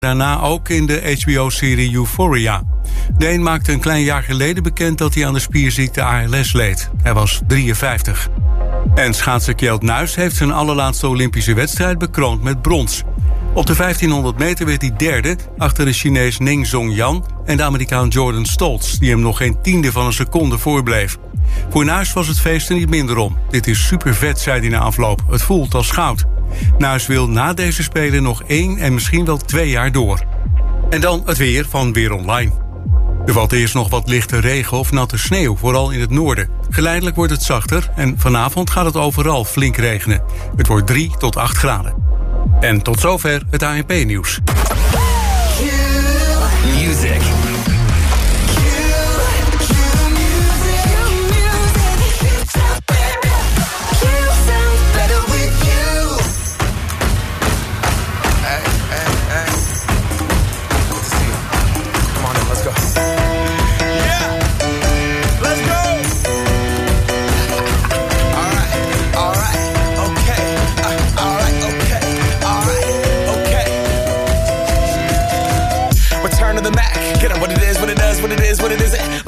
Daarna ook in de HBO-serie Euphoria. Deen maakte een klein jaar geleden bekend dat hij aan de spierziekte ALS leed. Hij was 53. En schaatser Kjeld Nuis heeft zijn allerlaatste Olympische wedstrijd bekroond met brons. Op de 1500 meter werd hij derde achter de Chinees Ning Zhongyan en de Amerikaan Jordan Stoltz, die hem nog geen tiende van een seconde voorbleef. Voor Nuis was het feest er niet minder om. Dit is super vet, zei hij na afloop. Het voelt als goud. Nuis wil na deze Spelen nog één en misschien wel twee jaar door. En dan het weer van Weer Online. Er valt eerst nog wat lichte regen of natte sneeuw, vooral in het noorden. Geleidelijk wordt het zachter en vanavond gaat het overal flink regenen. Het wordt 3 tot 8 graden. En tot zover het ANP-nieuws.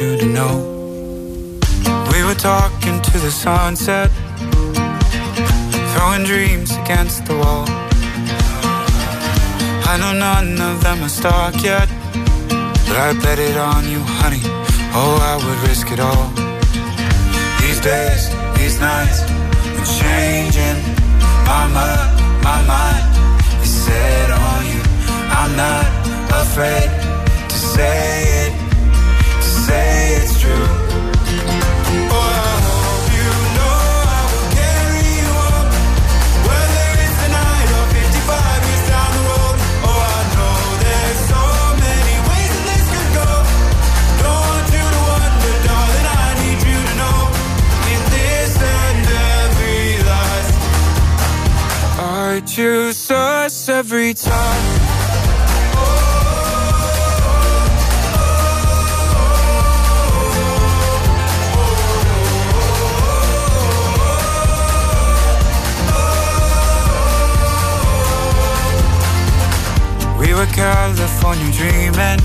You to know. We were talking to the sunset, throwing dreams against the wall. I know none of them are stuck yet, but I bet it on you, honey. Oh, I would risk it all. These days, these nights, I'm changing. My, mind, my mind is set on you. I'm not afraid to say it, choose us every time. Were California dreaming.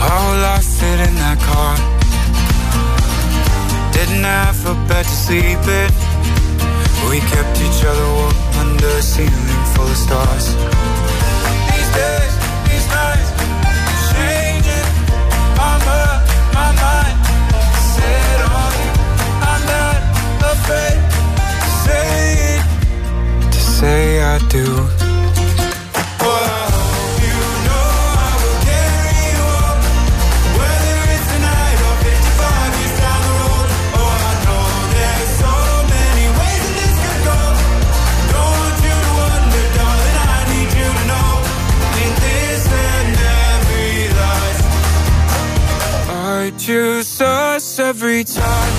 Whole life fit in that car. Didn't have a bed to sleep in. We kept each other warm under a ceiling full of stars. These days, these nights, changing. Mama, my mind set on you. I'm not afraid to say it, to say I do. Every time.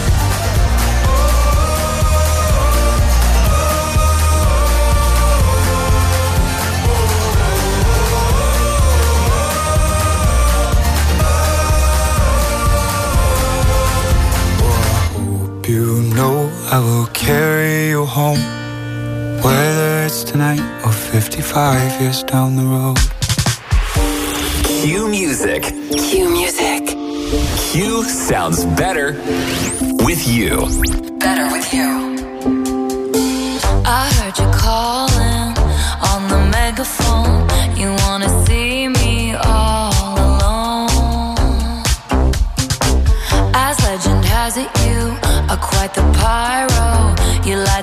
hope you know I will carry you home. Whether it's tonight or 55 years down the road. Qmusic. Q Music. Q sounds better with you. Better with you. I heard you calling on the megaphone. You wanna see me all alone. As legend has it, you are quite the pyro. You light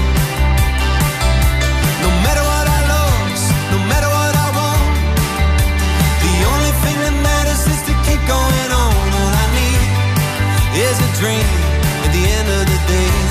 a dream at the end of the day.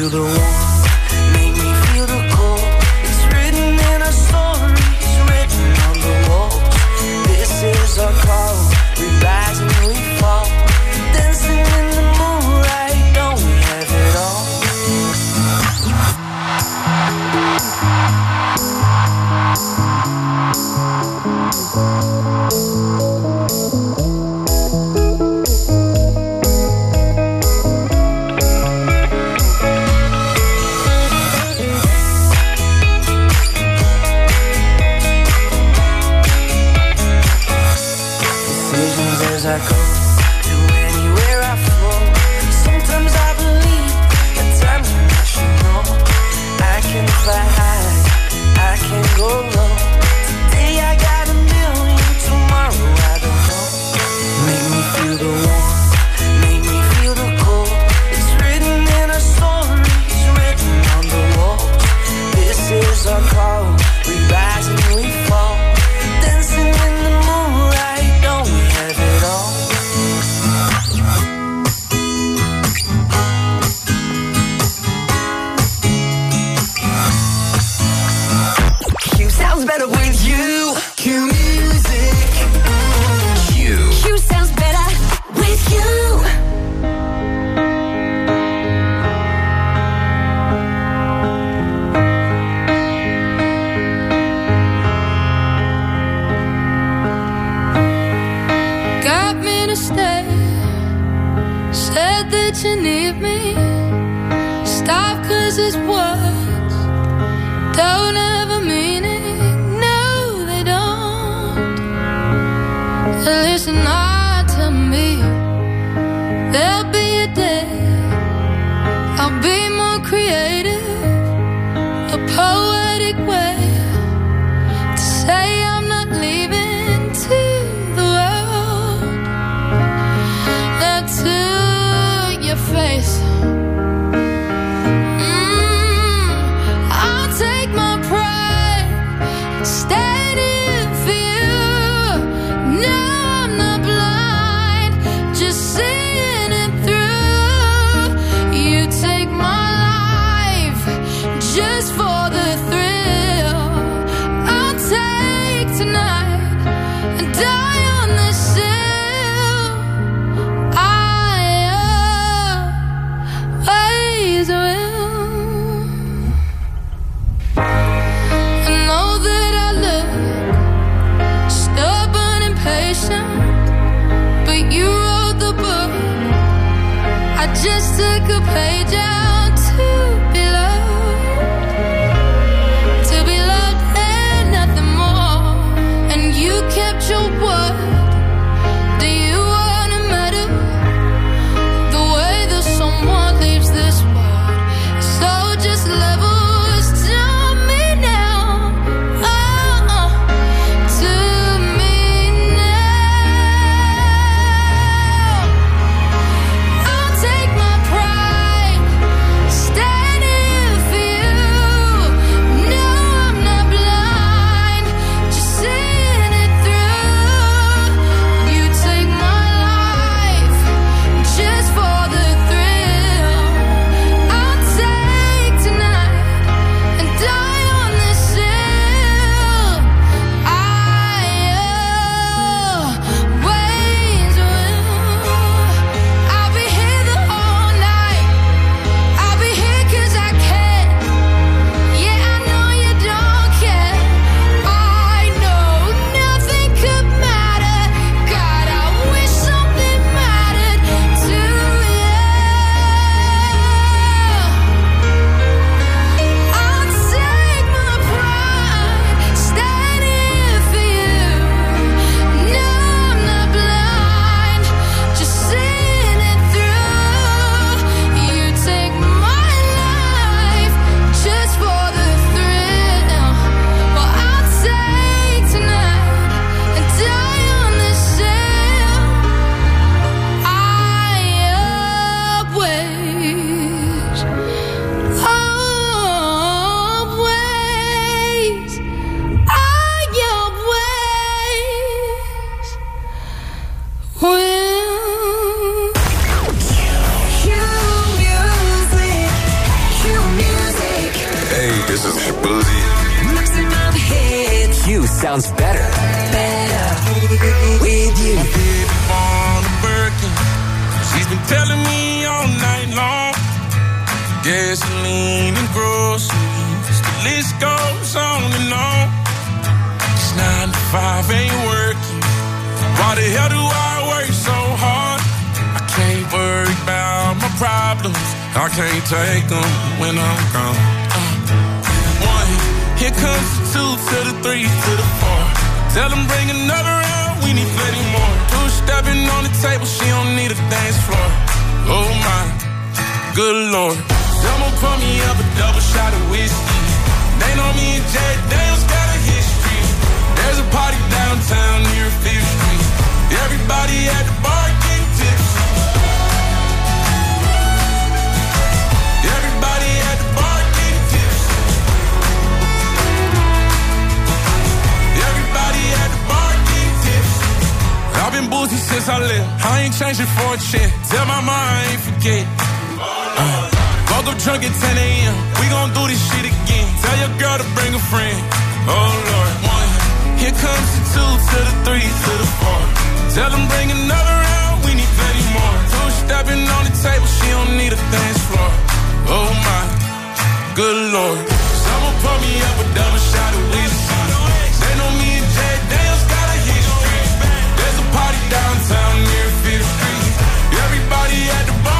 feel the warmth, make me feel the cold. It's written in our stories, written on the. This is our call. We rise and we Listen hard to me. There'll be a day I'll be more creative, good lord. Someone pour me up a double shot of whiskey. They know me and Jack Daniels got a history. There's a party downtown near Fifth Street. Everybody at the bar getting tipsy. Everybody at the bar getting tipsy. Everybody at the bar getting tipsy. I've been boozy since I left. I ain't changing for a check. Tell my mom I ain't forget. Woke up drunk at 10 a.m. We gon' do this shit again. Tell your girl to bring a friend. Oh Lord, one. Here comes the two to the three to the four. Tell them bring another round. We need plenty more. Two stepping on the table. She don't need a dance floor. Oh my, good lord. Someone pour me up a double shot of whiskey. They know me and Jack Daniels got a history. There's a party downtown near Fifth Street. Everybody at the bar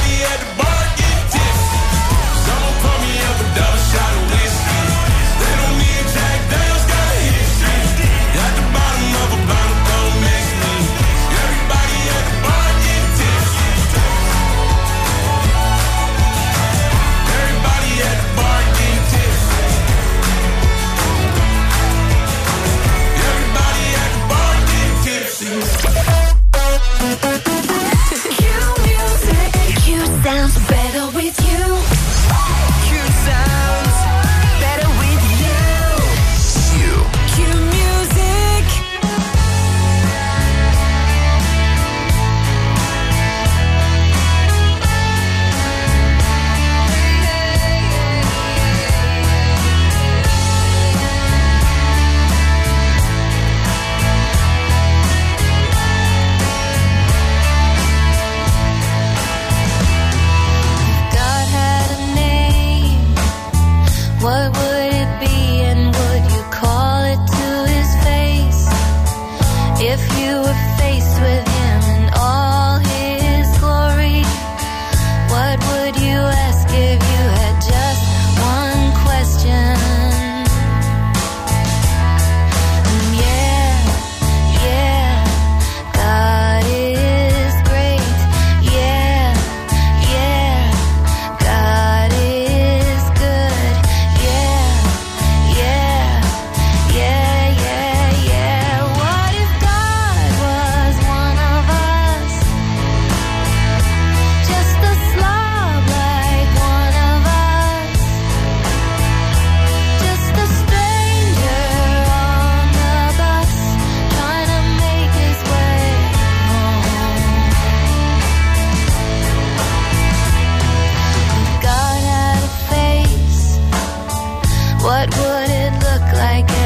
What would it look like?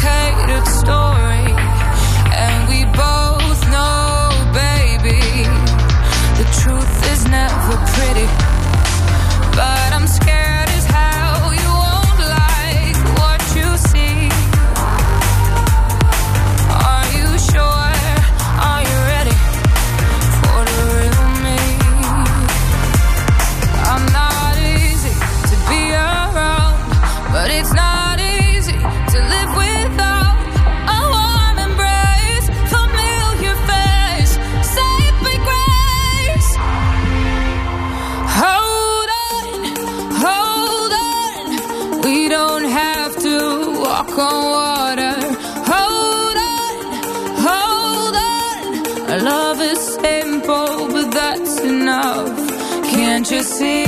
Complicated story. See?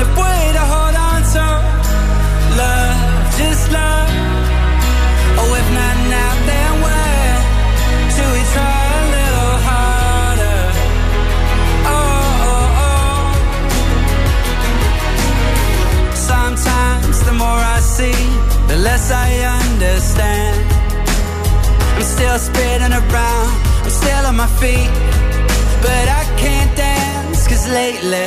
Way to hold on to love, just love. Oh, if not now, then when? Should we try a little harder? Oh, oh, oh. Sometimes the more I see, the less I understand. I'm still spinning around, I'm still on my feet, but I can't dance. Cause lately,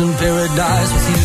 I'm paradise with you.